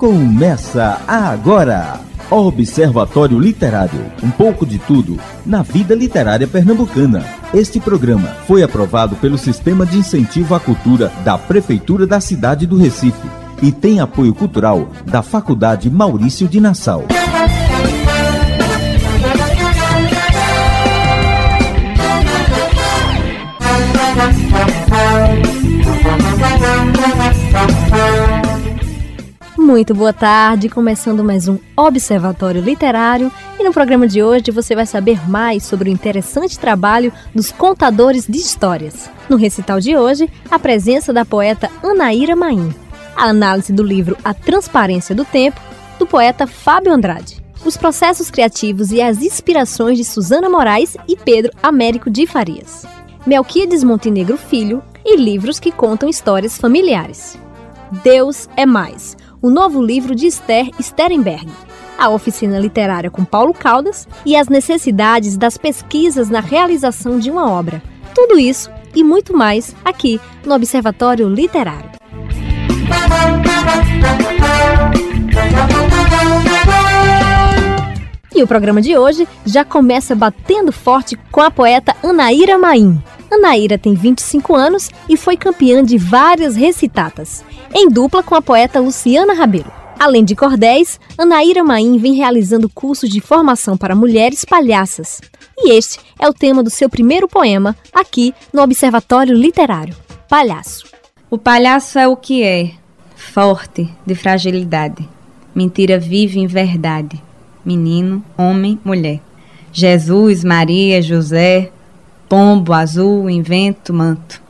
Começa agora! Observatório Literário, um pouco de tudo na vida literária pernambucana. Este programa foi aprovado pelo Sistema de Incentivo à Cultura da Prefeitura da cidade do Recife e tem apoio cultural da Faculdade Maurício de Nassau. Muito. Boa tarde, começando mais um Observatório Literário. E no programa de hoje você vai saber mais sobre o interessante trabalho dos contadores de histórias. No recital de hoje, a presença da poeta Anaíra Maim, a análise do livro A Transparência do Tempo, do poeta Fábio Andrade, os processos criativos e as inspirações de Susana Moraes e Pedro Américo de Farias, Melquiades Montenegro Filho e livros que contam histórias familiares. Deus é Mais, o novo livro de Esther Sterenberg, a oficina literária com Paulo Caldas e as necessidades das pesquisas na realização de uma obra. Tudo isso e muito mais aqui no Observatório Literário. E o programa de hoje já começa batendo forte com a poeta Anaíra Maim. Anaíra tem 25 anos e foi campeã de várias recitatas em dupla com a poeta Luciana Rabelo. Além de cordéis, Anaíra Maim vem realizando cursos de formação para mulheres palhaças. E este é o tema do seu primeiro poema, aqui no Observatório Literário: Palhaço. O palhaço é o que é, forte, de fragilidade. Mentira vive em verdade. Menino, homem, mulher. Jesus, Maria, José, pombo, azul, invento, manto.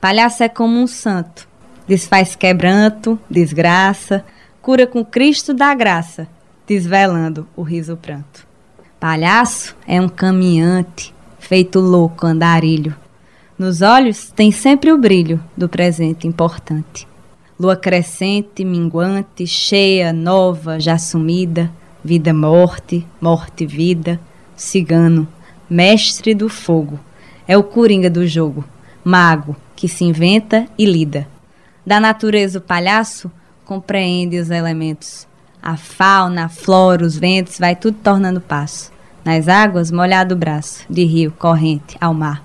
Palhaço é como um santo, desfaz quebranto, desgraça, cura com Cristo da graça, desvelando o riso pranto. Palhaço é um caminhante, feito louco andarilho. Nos olhos tem sempre o brilho do presente importante. Lua crescente, minguante, cheia, nova, já sumida, vida-morte, morte-vida, cigano, mestre do fogo, é o coringa do jogo, mago que se inventa e lida, da natureza o palhaço compreende os elementos. A fauna, a flora, os ventos, vai tudo tornando passo. Nas águas, molhado o braço, de rio, corrente, ao mar.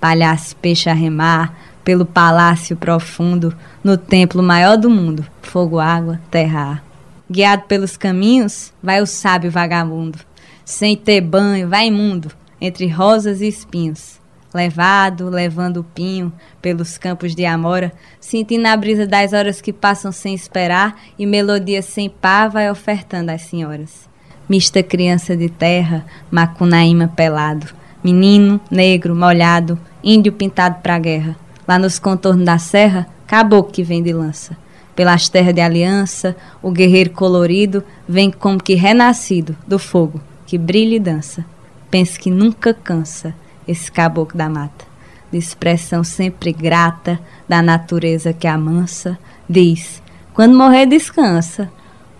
Palhaço, peixe a remar, pelo palácio profundo, no templo maior do mundo, fogo, água, terra. Guiado pelos caminhos, vai o sábio vagabundo, sem ter banho, vai imundo, entre rosas e espinhos levado, levando o pinho pelos campos de Amora, sentindo a brisa das horas que passam sem esperar e melodia sem par vai ofertando às senhoras. Mista criança de terra, macunaíma pelado, menino, negro, molhado, índio pintado pra guerra. Lá nos contornos da serra, caboclo que vem de lança. Pelas terras de aliança, o guerreiro colorido vem como que renascido do fogo que brilha e dança. Pensa que nunca cansa esse caboclo da mata, de expressão sempre grata da natureza que amansa, diz: quando morrer, descansa,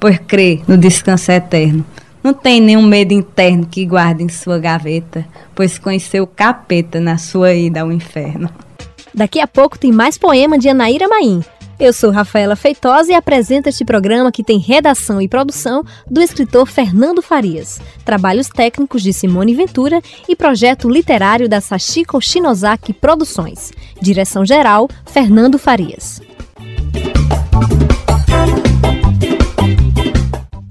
pois crê no descanso eterno. Não tem nenhum medo interno que guarde em sua gaveta, pois conheceu o capeta na sua ida ao inferno. Daqui a pouco tem mais poema de Anaíra Maim. Eu sou Rafaela Feitosa e apresento este programa que tem redação e produção do escritor Fernando Farias, trabalhos técnicos de Simone Ventura e projeto literário da Sachiko Shinozaki Produções. Direção geral Fernando Farias.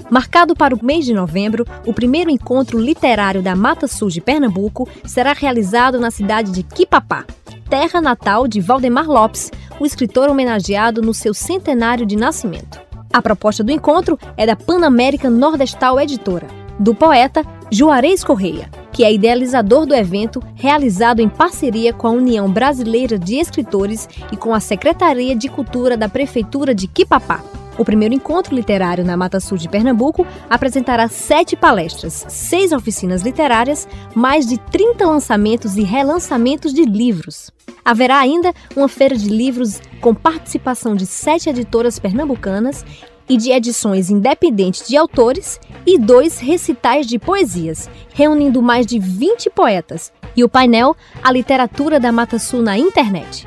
Marcado para o mês de novembro, o primeiro encontro literário da Mata Sul de Pernambuco será realizado na cidade de Quipapá, terra natal de Valdemar Lopes, o escritor homenageado no seu centenário de nascimento. A proposta do encontro é da Panamérica Nordestal Editora, do poeta Juarez Correia, que é idealizador do evento realizado em parceria com a União Brasileira de Escritores e com a Secretaria de Cultura da Prefeitura de Quipapá. O primeiro encontro literário na Mata Sul de Pernambuco apresentará sete palestras, seis oficinas literárias, mais de 30 lançamentos e relançamentos de livros. Haverá ainda uma feira de livros com participação de sete editoras pernambucanas e de edições independentes de autores e dois recitais de poesias, reunindo mais de 20 poetas, e o painel A Literatura da Mata Sul na Internet.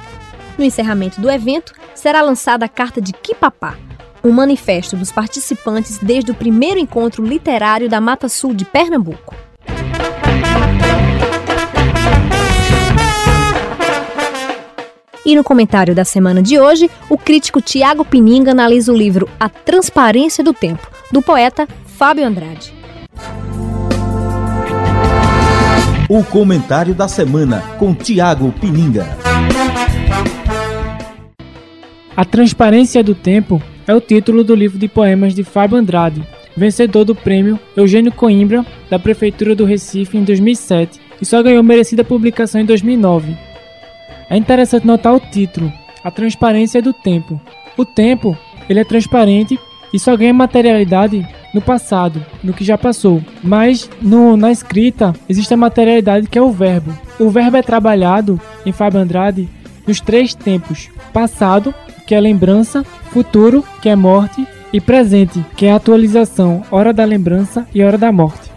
No encerramento do evento, será lançada a Carta de Kipapá, um manifesto dos participantes desde o primeiro encontro literário da Mata Sul de Pernambuco. E no comentário da semana de hoje, o crítico Tiago Pininga analisa o livro A Transparência do Tempo, do poeta Fábio Andrade. O comentário da semana com Tiago Pininga. A Transparência do Tempo é o título do livro de poemas de Fábio Andrade, vencedor do prêmio Eugênio Coimbra da Prefeitura do Recife em 2007 e só ganhou merecida publicação em 2009. É interessante notar o título, A Transparência do Tempo. O tempo, ele é transparente e só ganha materialidade no passado, no que já passou. Mas no, na escrita existe a materialidade que é o verbo. O verbo é trabalhado em Fábio Andrade nos três tempos: passado, que é lembrança, futuro, que é morte, e presente, que é atualização, hora da lembrança e hora da morte.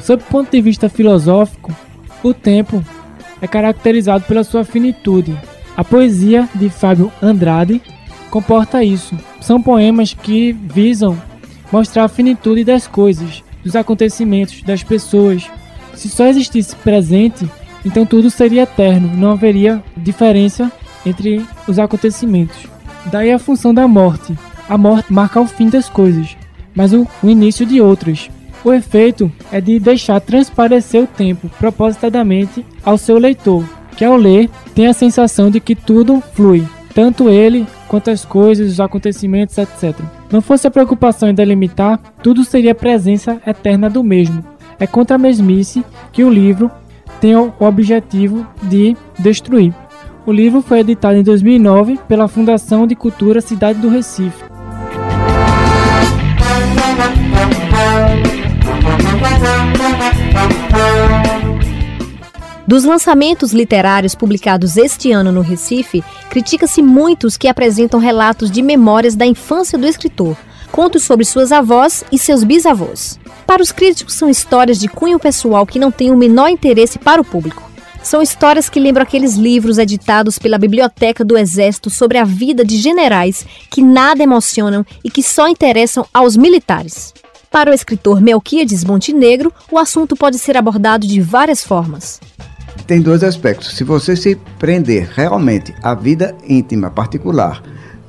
Sob o ponto de vista filosófico, o tempo é caracterizado pela sua finitude. A poesia de Fábio Andrade comporta isso. São poemas que visam mostrar a finitude das coisas, dos acontecimentos, das pessoas. Se só existisse presente, então tudo seria eterno, não haveria diferença entre os acontecimentos. Daí a função da morte. A morte marca o fim das coisas, mas o, o início de outras. O efeito é de deixar transparecer o tempo propositadamente ao seu leitor, que ao ler tem a sensação de que tudo flui, tanto ele quanto as coisas, os acontecimentos, etc. Não fosse a preocupação em delimitar, tudo seria presença eterna do mesmo. É contra a mesmice que o livro tem o objetivo de destruir. O livro foi editado em 2009 pela Fundação de Cultura Cidade do Recife. Dos lançamentos literários publicados este ano no Recife, critica-se muitos que apresentam relatos de memórias da infância do escritor, contos sobre suas avós e seus bisavós. Para os críticos, são histórias de cunho pessoal que não têm o menor interesse para o público. São histórias que lembram aqueles livros editados pela Biblioteca do Exército sobre a vida de generais que nada emocionam e que só interessam aos militares. Para o escritor Melquiades Montenegro, o assunto pode ser abordado de várias formas tem dois aspectos. Se você se prender realmente à vida íntima, particular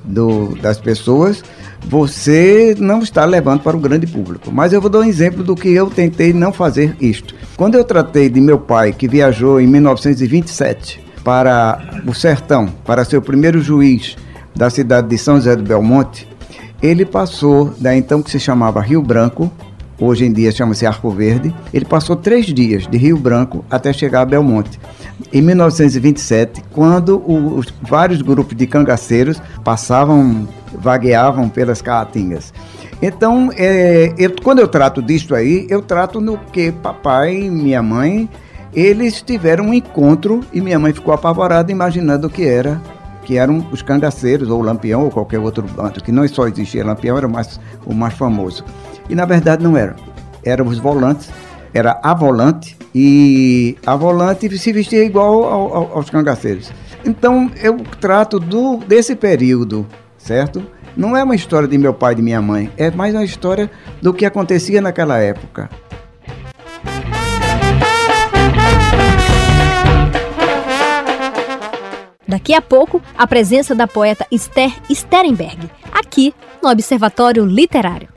do, das pessoas, você não está levando para o grande público. Mas eu vou dar um exemplo do que eu tentei não fazer isto. Quando eu tratei de meu pai, que viajou em 1927 para o sertão, para ser o primeiro juiz da cidade de São José do Belmonte, ele passou da então que se chamava Rio Branco, hoje em dia chama-se Arco Verde. Ele passou três dias de Rio Branco até chegar a Belmonte. Em 1927, quando os vários grupos de cangaceiros passavam, vagueavam pelas caatingas. Então, é, eu, quando eu trato disso aí, eu trato no que papai e minha mãe, eles tiveram um encontro e minha mãe ficou apavorada imaginando o que era que eram os cangaceiros, ou Lampião, ou qualquer outro bando, que não só existia Lampião, era o mais, o mais famoso. E na verdade não era. Eram os volantes, era a volante, e a volante se vestia igual ao, ao, aos cangaceiros. Então eu trato do, desse período, certo? Não é uma história de meu pai e de minha mãe, é mais uma história do que acontecia naquela época. Daqui a pouco, a presença da poeta Esther Sterenberg, aqui no Observatório Literário.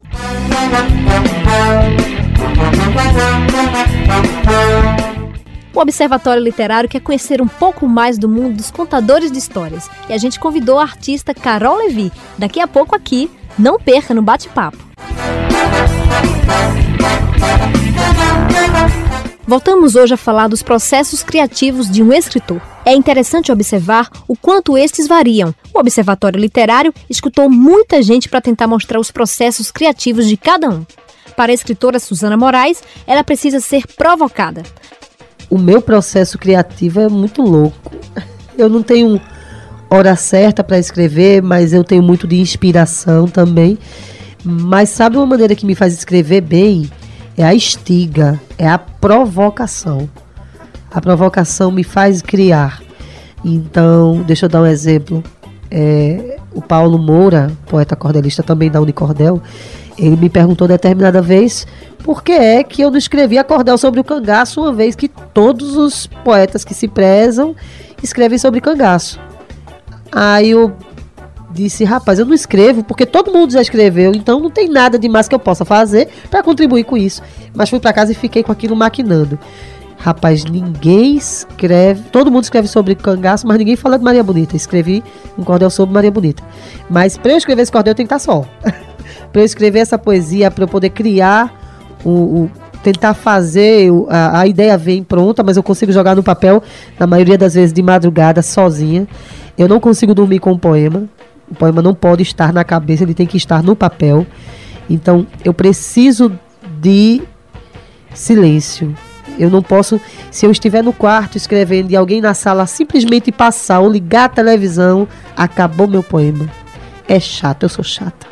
O Observatório Literário quer conhecer um pouco mais do mundo dos contadores de histórias e a gente convidou a artista Carol Levi. Daqui a pouco aqui, não perca no bate-papo. Voltamos hoje a falar dos processos criativos de um escritor. É interessante observar o quanto estes variam. O Observatório Literário escutou muita gente para tentar mostrar os processos criativos de cada um. Para a escritora Suzana Moraes, ela precisa ser provocada. O meu processo criativo é muito louco. Eu não tenho hora certa para escrever, mas eu tenho muito de inspiração também. Mas sabe uma maneira que me faz escrever bem? É a estiga, é a provocação. A provocação me faz criar. Então, deixa eu dar um exemplo. É, o Paulo Moura, poeta cordelista também da Unicordel, ele me perguntou determinada vez por que é que eu não escrevi a cordel sobre o cangaço, uma vez que todos os poetas que se prezam escrevem sobre cangaço. Aí eu disse, rapaz, eu não escrevo porque todo mundo já escreveu, então não tem nada de mais que eu possa fazer para contribuir com isso. Mas fui para casa e fiquei com aquilo maquinando. Rapaz, ninguém escreve. Todo mundo escreve sobre cangaço, mas ninguém fala de Maria Bonita. Escrevi um cordel sobre Maria Bonita. Mas para eu escrever esse cordel, eu tenho que estar só. para eu escrever essa poesia, para eu poder criar o, o tentar fazer, a, a, ideia vem pronta, mas eu consigo jogar no papel, na maioria das vezes de madrugada, sozinha. Eu não consigo dormir com o poema. O poema não pode estar na cabeça, ele tem que estar no papel. Então, eu preciso de silêncio. Eu não posso, se eu estiver no quarto escrevendo e alguém na sala simplesmente passar ou ligar a televisão, acabou meu poema. É chato, eu sou chata.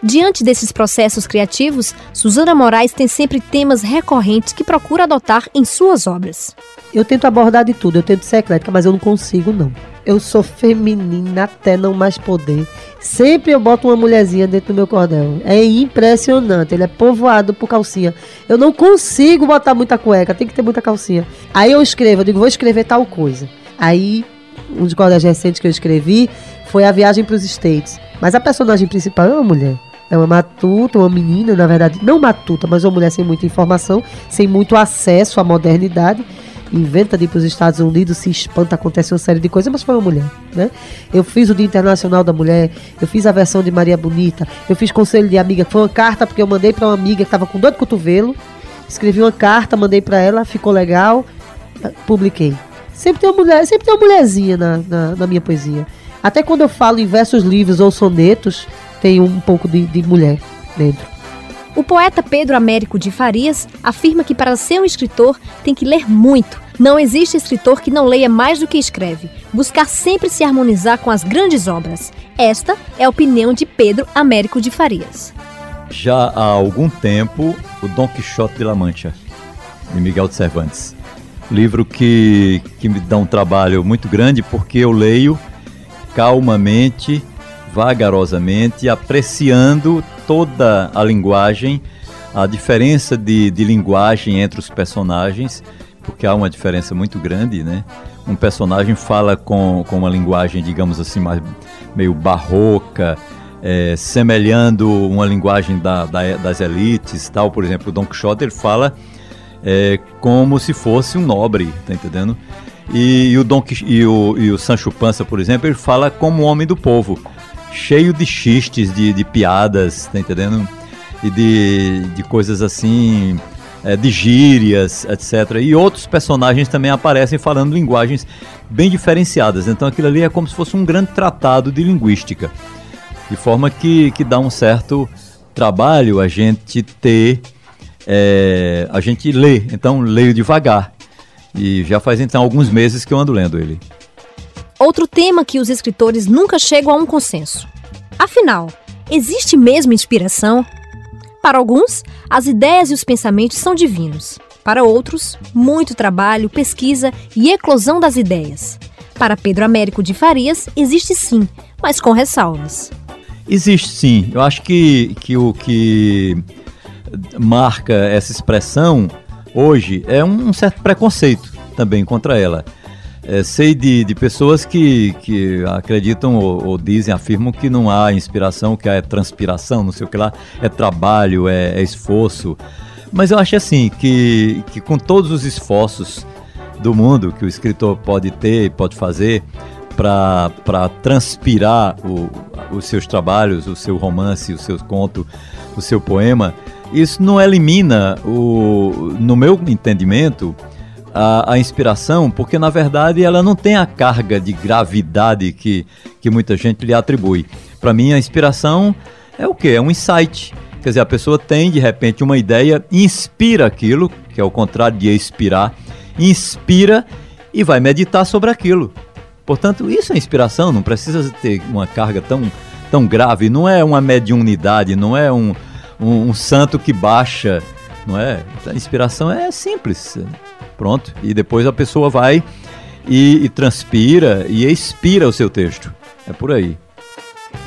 Diante desses processos criativos, Suzana Moraes tem sempre temas recorrentes que procura adotar em suas obras. Eu tento abordar de tudo, eu tento ser eclética, mas eu não consigo não. Eu sou feminina até não mais poder. Sempre eu boto uma mulherzinha dentro do meu cordel. É impressionante. Ele é povoado por calcinha. Eu não consigo botar muita cueca, tem que ter muita calcinha. Aí eu escrevo, eu digo, vou escrever tal coisa. Aí, um dos cordéis recentes que eu escrevi foi a viagem para os States. Mas a personagem principal é uma mulher. É uma matuta, uma menina, na verdade, não matuta, mas uma mulher sem muita informação, sem muito acesso à modernidade inventa de ir para os Estados Unidos, se espanta, acontece uma série de coisas, mas foi uma mulher, né? Eu fiz o Dia Internacional da Mulher, eu fiz a versão de Maria Bonita, eu fiz Conselho de Amiga, foi uma carta porque eu mandei para uma amiga que estava com dor de cotovelo, escrevi uma carta, mandei para ela, ficou legal, publiquei. Sempre tem uma mulher, sempre tem uma mulherzinha na, na, na minha poesia. Até quando eu falo em versos livres ou sonetos, tem um pouco de, de mulher dentro. O poeta Pedro Américo de Farias afirma que para ser um escritor tem que ler muito. Não existe escritor que não leia mais do que escreve, buscar sempre se harmonizar com as grandes obras. Esta é a opinião de Pedro Américo de Farias. Já há algum tempo, o Dom Quixote de La Mancha, de Miguel de Cervantes. Livro que, que me dá um trabalho muito grande porque eu leio calmamente, vagarosamente, apreciando toda a linguagem, a diferença de, de linguagem entre os personagens, porque há uma diferença muito grande, né? Um personagem fala com, com uma linguagem, digamos assim, mais, meio barroca, é, semelhando uma linguagem da, da, das elites, tal. Por exemplo, o Don Quixote ele fala é, como se fosse um nobre, tá entendendo? E, e o Don e o, e o Sancho Panza, por exemplo, ele fala como um homem do povo cheio de xistes, de, de piadas, tá entendendo? E de, de coisas assim, é, de gírias, etc. E outros personagens também aparecem falando linguagens bem diferenciadas. Então aquilo ali é como se fosse um grande tratado de linguística. De forma que, que dá um certo trabalho a gente ter, é, a gente ler. Então leio devagar. E já faz então alguns meses que eu ando lendo ele. Outro tema que os escritores nunca chegam a um consenso. Afinal, existe mesmo inspiração? Para alguns, as ideias e os pensamentos são divinos. Para outros, muito trabalho, pesquisa e eclosão das ideias. Para Pedro Américo de Farias, existe sim, mas com ressalvas. Existe sim. Eu acho que, que o que marca essa expressão hoje é um certo preconceito também contra ela. É, sei de, de pessoas que, que acreditam ou, ou, dizem, afirmam que não há inspiração, que é transpiração, não sei o que lá, é trabalho, é, é esforço. Mas eu acho assim, que, que com todos os esforços do mundo que o escritor pode ter, pode fazer, para transpirar o, os seus trabalhos, o seu romance, o seu conto, o seu poema, isso não elimina, o, no meu entendimento, a, a, inspiração, porque na verdade ela não tem a carga de gravidade que, que muita gente lhe atribui. Para mim, a inspiração é o que? É um insight. Quer dizer, a pessoa tem de repente uma ideia, inspira aquilo, que é o contrário de expirar, inspira e vai meditar sobre aquilo. Portanto, isso é inspiração, não precisa ter uma carga tão, tão grave, não é uma mediunidade, não é um, um, um santo que baixa, não é? A inspiração é simples. Pronto. E depois a pessoa vai e, e transpira e expira o seu texto. É por aí.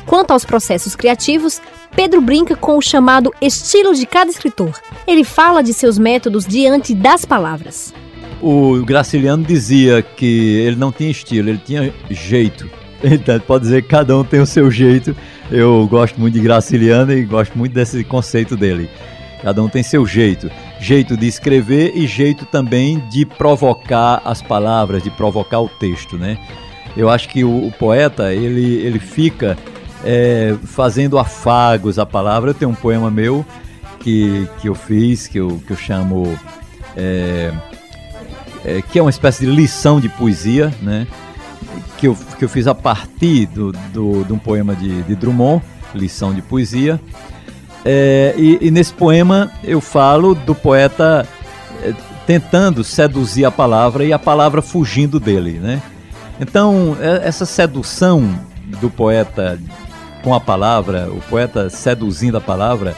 Quanto aos processos criativos, Pedro brinca com o chamado estilo de cada escritor. Ele fala de seus métodos diante das palavras. O Graciliano dizia que ele não tinha estilo, ele tinha jeito. Então, pode dizer que cada um tem o seu jeito. Eu gosto muito de Graciliano e gosto muito desse conceito dele. Cada um tem seu jeito. Jeito de escrever e jeito também de provocar as palavras, de provocar o texto, né? Eu acho que o, o poeta, ele, ele fica é, fazendo afagos à palavra. Eu tenho um poema meu que, que eu fiz, que eu, que eu chamo. É, é, que é uma espécie de lição de poesia, né? Que eu, que eu fiz a partir do, do, de um poema de, de Drummond, Lição de Poesia. É, e, e, nesse poema eu falo do poeta é, tentando seduzir a palavra e a palavra fugindo dele, né? Então, é, essa sedução do poeta com a palavra, o poeta seduzindo a palavra,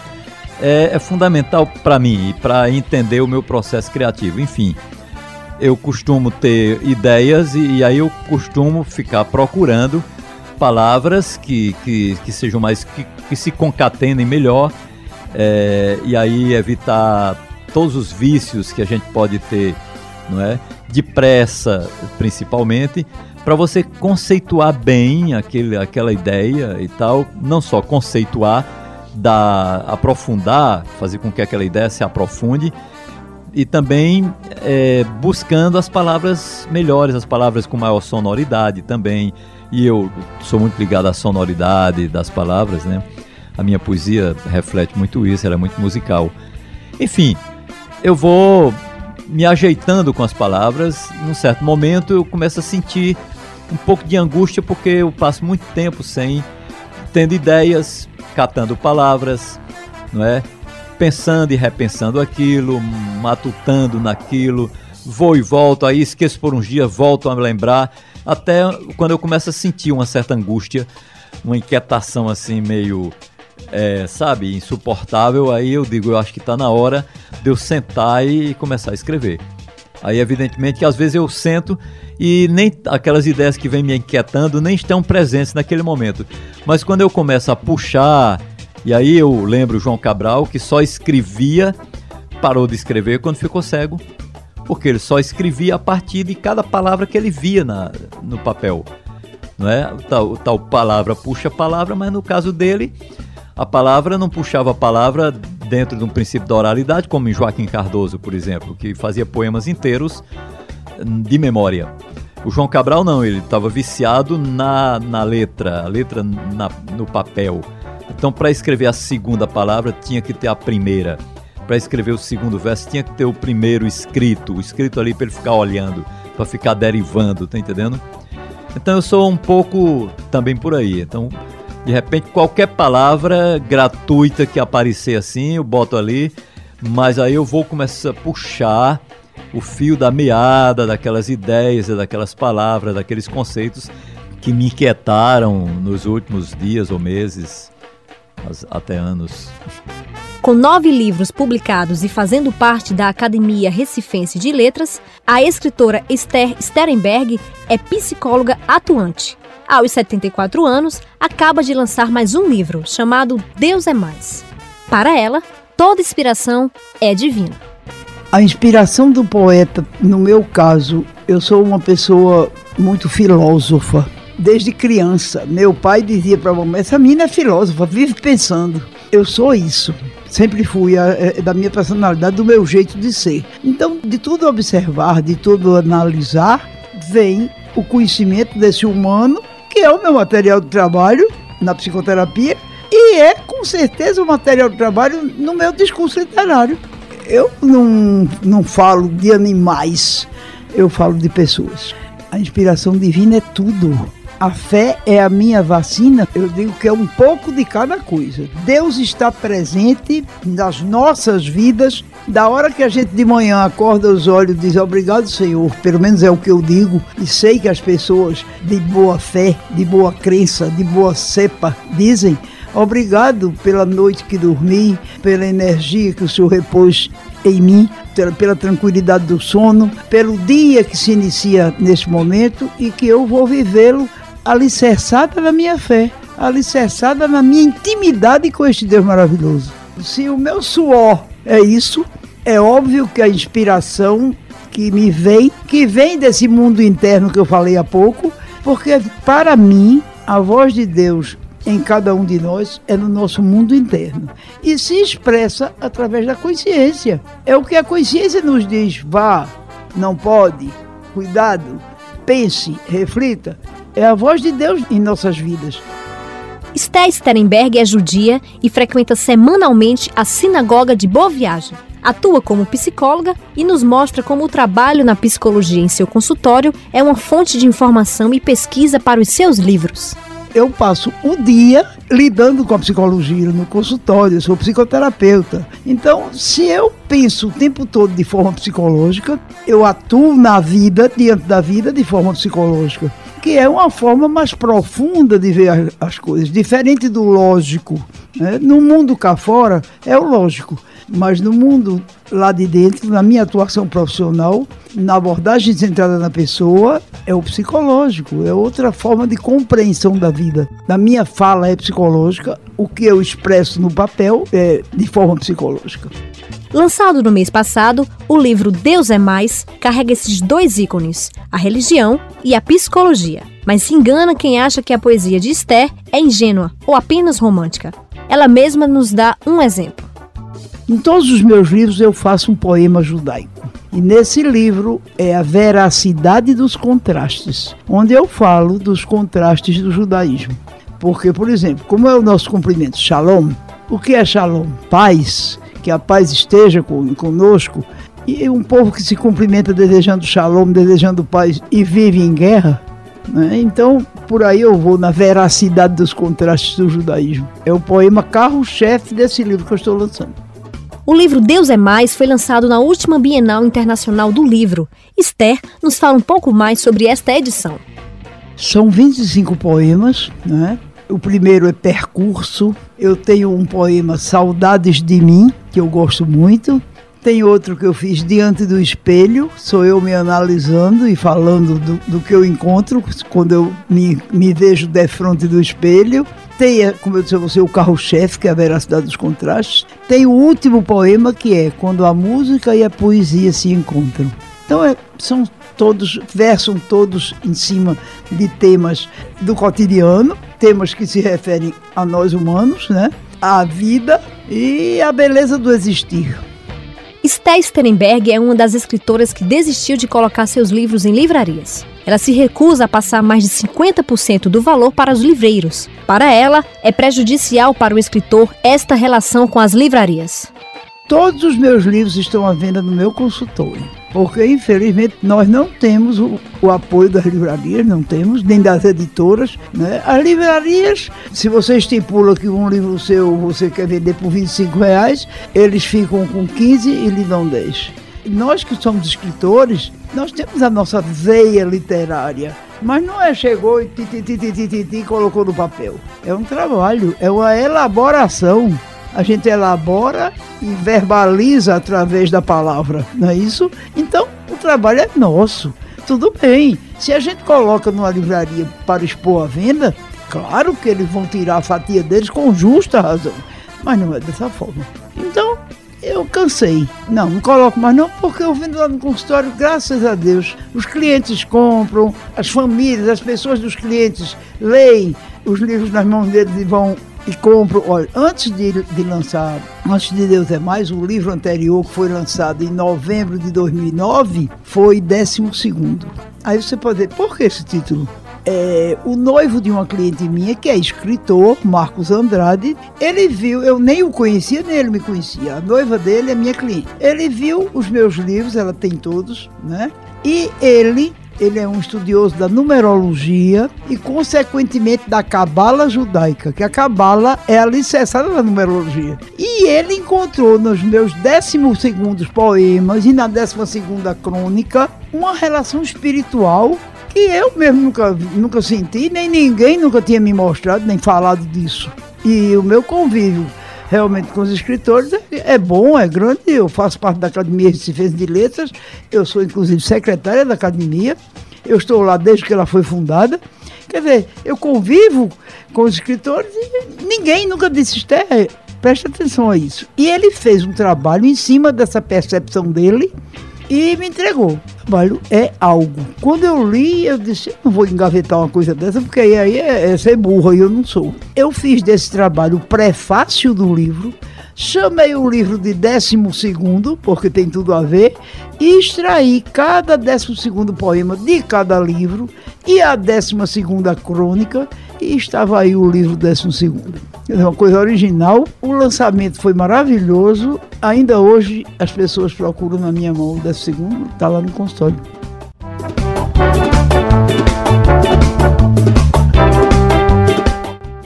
é, é fundamental para mim e para entender o meu processo criativo. Enfim, eu costumo ter ideias e, e, aí eu costumo ficar procurando palavras que, que, que sejam mais. que, que se concatenem melhor é, e aí evitar todos os vícios que a gente pode ter, não é? Depressa, principalmente, para você conceituar bem aquele, aquela ideia e tal, não só conceituar, dar, aprofundar, fazer com que aquela ideia se aprofunde e também é, buscando as palavras melhores, as palavras com maior sonoridade também. E eu sou muito ligado à sonoridade das palavras, né? A minha poesia reflete muito isso, ela é muito musical. Enfim, eu vou me ajeitando com as palavras. Num certo momento eu começo a sentir um pouco de angústia porque eu passo muito tempo sem tendo ideias, catando palavras, não é? Pensando e repensando aquilo, matutando naquilo, vou e volto, aí esqueço por uns dias, volto a me lembrar, até quando eu começo a sentir uma certa angústia, uma inquietação assim meio, é, sabe, insuportável, aí eu digo, eu acho que está na hora de eu sentar e começar a escrever. Aí, evidentemente, que às vezes eu sento e nem aquelas ideias que vêm me inquietando nem estão presentes naquele momento. Mas quando eu começo a puxar, e aí eu lembro João Cabral que só escrevia, parou de escrever quando ficou cego, porque ele só escrevia a partir de cada palavra que ele via na, no papel. Não é? Tal, tal palavra puxa palavra, mas no caso dele, a palavra não puxava a palavra dentro de um princípio da oralidade, como em Joaquim Cardoso, por exemplo, que fazia poemas inteiros de memória. O João Cabral não, ele estava viciado na, na letra, a letra na, no papel. Então, para escrever a segunda palavra, tinha que ter a primeira. Para escrever o segundo verso, tinha que ter o primeiro escrito, o escrito ali para ele ficar olhando, para ficar derivando, tá entendendo? Então, eu sou um pouco também por aí. Então, de repente, qualquer palavra gratuita que aparecer assim, eu boto ali, mas aí eu vou começar a puxar o fio da meada, daquelas ideias, daquelas palavras, daqueles conceitos que me inquietaram nos últimos dias ou meses, até anos. Com nove livros publicados e fazendo parte da Academia Recifense de Letras, a escritora Esther Sterenberg é psicóloga atuante aos 74 anos, acaba de lançar mais um livro chamado Deus é Mais. Para ela, toda inspiração é divina. A inspiração do poeta, no meu caso, eu sou uma pessoa muito filósofa. Desde criança, meu pai dizia para a mamãe: essa menina é filósofa, vive pensando. Eu sou isso. Sempre fui a, é, da minha personalidade, do meu jeito de ser. Então, de tudo observar, de tudo analisar, vem o conhecimento desse humano que é o meu material de trabalho na psicoterapia e é com certeza o material de trabalho no meu discurso literário. Eu não, não falo de animais, eu falo de pessoas. A inspiração divina é tudo. A fé é a minha vacina. Eu digo que é um pouco de cada coisa. Deus está presente nas nossas vidas da hora que a gente de manhã acorda os olhos e diz obrigado, Senhor, pelo menos é o que eu digo, e sei que as pessoas de boa fé, de boa crença, de boa cepa dizem, obrigado pela noite que dormi, pela energia que o Senhor repôs em mim, pela tranquilidade do sono, pelo dia que se inicia nesse momento e que eu vou vivê-lo alicerçada na minha fé alicerçada na minha intimidade com este Deus maravilhoso. Se o meu suor é isso, é óbvio que a inspiração que me vem, que vem desse mundo interno que eu falei há pouco, porque para mim a voz de Deus em cada um de nós é no nosso mundo interno e se expressa através da consciência. É o que a consciência nos diz: vá, não pode, cuidado, pense, reflita. É a voz de Deus em nossas vidas. Sté Sterenberg é judia e frequenta semanalmente a sinagoga de Boa Viagem. Atua como psicóloga e nos mostra como o trabalho na psicologia em seu consultório é uma fonte de informação e pesquisa para os seus livros eu passo o dia lidando com a psicologia no consultório, eu sou psicoterapeuta. Então, se eu penso o tempo todo de forma psicológica, eu atuo na vida, diante da vida, de forma psicológica. Que é uma forma mais profunda de ver as coisas, diferente do lógico. Né? No mundo cá fora, é o lógico. Mas no mundo lá de dentro, na minha atuação profissional, na abordagem centrada na pessoa, é o psicológico, é outra forma de compreensão da vida. Na minha fala é psicológica, o que eu expresso no papel é de forma psicológica. Lançado no mês passado, o livro Deus é Mais carrega esses dois ícones, a religião e a psicologia. Mas se engana quem acha que a poesia de Esther é ingênua ou apenas romântica. Ela mesma nos dá um exemplo. Em todos os meus livros eu faço um poema judaico. E nesse livro é a veracidade dos contrastes, onde eu falo dos contrastes do judaísmo. Porque, por exemplo, como é o nosso cumprimento? Shalom. O que é shalom? Paz. Que a paz esteja conosco. E um povo que se cumprimenta desejando shalom, desejando paz e vive em guerra. Né? Então, por aí eu vou na veracidade dos contrastes do judaísmo. É o poema carro-chefe desse livro que eu estou lançando. O livro Deus é Mais foi lançado na última Bienal Internacional do Livro. Esther nos fala um pouco mais sobre esta edição. São 25 poemas, né? O primeiro é Percurso. Eu tenho um poema Saudades de Mim, que eu gosto muito. Tem outro que eu fiz Diante do Espelho, sou eu me analisando e falando do, do que eu encontro quando eu me, me vejo de frente do espelho. Tem, como eu disse a você, o carro-chefe, que é a veracidade dos contrastes. Tem o último poema, que é Quando a música e a poesia se encontram. Então, é, são todos, versam todos em cima de temas do cotidiano, temas que se referem a nós humanos, né? A vida e a beleza do existir. Sté Sterenberg é uma das escritoras que desistiu de colocar seus livros em livrarias. Ela se recusa a passar mais de 50% do valor para os livreiros. Para ela, é prejudicial para o escritor esta relação com as livrarias. Todos os meus livros estão à venda no meu consultório, porque infelizmente nós não temos o, o, apoio das livrarias, não temos, nem das editoras. Né? As livrarias, se você estipula que um livro seu você quer vender por 25 reais, eles ficam com 15 e lhe dão 10. Nós que somos escritores, nós temos a nossa veia literária. Mas não é chegou e ti, ti, ti, ti, ti, ti, colocou no papel. É um trabalho, é uma elaboração a gente elabora e verbaliza através da palavra, não é isso? Então, o trabalho é nosso. Tudo bem. Se a gente coloca numa livraria para expor a venda, claro que eles vão tirar a fatia deles com justa razão. Mas não é dessa forma. Então, eu cansei. Não, não coloco mais não, porque eu vendo lá no consultório, graças a Deus, os clientes compram, as famílias, as pessoas dos clientes leem os livros nas mãos deles e vão e compro. Olha, antes de, de lançar, antes de Deus é Mais, o livro anterior que foi lançado em novembro de 2009 foi 12. Aí você pode dizer, por que esse título? É, o noivo de uma cliente minha, que é escritor, Marcos Andrade, ele viu, eu nem o conhecia, nem ele me conhecia. A noiva dele é minha cliente. Ele viu os meus livros, ela tem todos, né? E ele ele é um estudioso da numerologia e, consequentemente, da cabala judaica, que a cabala é alicerçada na numerologia. E ele encontrou nos meus 12 poemas e na 12 crônica uma relação espiritual que eu mesmo nunca, nunca senti, nem ninguém nunca tinha me mostrado, nem falado disso. E o meu convívio realmente com os escritores é, é bom, é grande. Eu faço parte da Academia Recifense de Letras, eu sou inclusive secretária da Academia, eu estou lá desde que ela foi fundada. Quer dizer, eu convivo com os escritores e ninguém nunca disse, Esther, preste atenção a isso. E ele fez um trabalho em cima dessa percepção dele e me entregou. Trabalho é algo. Quando eu li, eu disse, não vou engavetar uma coisa dessa, porque aí é, é ser burra e eu não sou. Eu fiz desse trabalho o prefácio do livro, chamei o livro de décimo segundo, porque tem tudo a ver, e extraí cada décimo segundo poema de cada livro e a décima segunda crônica, e estava aí o livro décimo segundo. É uma coisa original. O lançamento foi maravilhoso. Ainda hoje as pessoas procuram na minha mão o décimo segundo, está lá no consultório.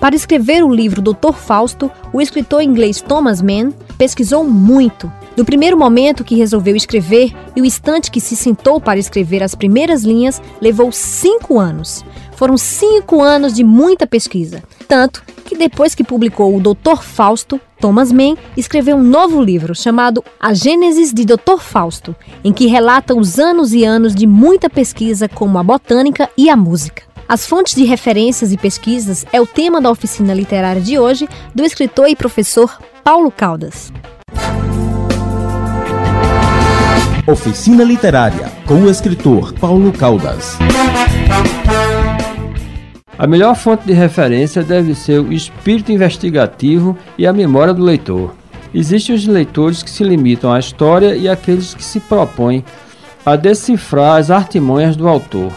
Para escrever o livro Dr. Fausto, o escritor inglês Thomas Mann pesquisou muito. Do primeiro momento que resolveu escrever e o instante que se sentou para escrever as primeiras linhas, levou cinco anos. Foram cinco anos de muita pesquisa. Tanto que depois que publicou o Dr. Fausto, Thomas Mann escreveu um novo livro chamado A Gênesis de Dr. Fausto, em que relata os anos e anos de muita pesquisa como a botânica e a música. As fontes de referências e pesquisas é o tema da oficina literária de hoje do escritor e professor Paulo Caldas. Oficina Literária com o escritor Paulo Caldas. A melhor fonte de referência deve ser o espírito investigativo e a memória do leitor. Existem os leitores que se limitam à história e aqueles que se propõem a decifrar as artimanhas do autor.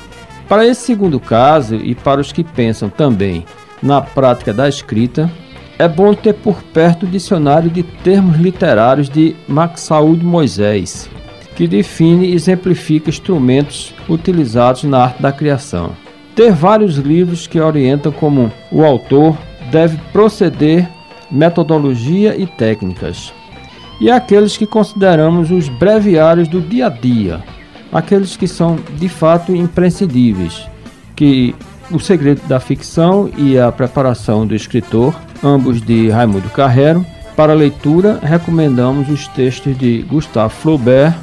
Para esse segundo caso, e para os que pensam também na prática da escrita, é bom ter por perto o dicionário de termos literários de Maxaúde Moisés, que define e exemplifica instrumentos utilizados na arte da criação. Ter vários livros que orientam como o autor deve proceder, metodologia e técnicas. E aqueles que consideramos os breviários do dia a dia, aqueles que são de fato imprescindíveis, que O Segredo da Ficção e a Preparação do Escritor, ambos de Raimundo Carrero. Para leitura, recomendamos os textos de Gustave Flaubert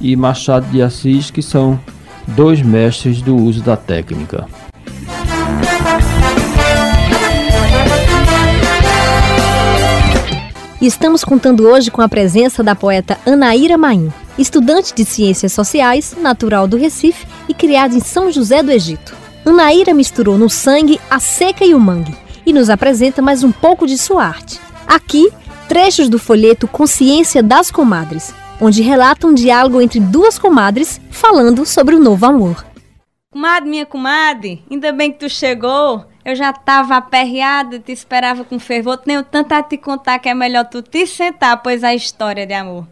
e Machado de Assis, que são dois mestres do uso da técnica. Estamos contando hoje com a presença da poeta Anaíra Maim, estudante de Ciências Sociais, natural do Recife e criada em São José do Egito. Anaíra misturou no sangue a seca e o mangue e nos apresenta mais um pouco de sua arte. Aqui, trechos do folheto Consciência das Comadres, onde relata um diálogo entre duas comadres falando sobre o novo amor. Comadre, minha comadre, ainda bem que tu chegou. Eu já tava aperreada, te esperava com fervor. Tenho tanto a te contar que é melhor tu te sentar, pois a história de amor.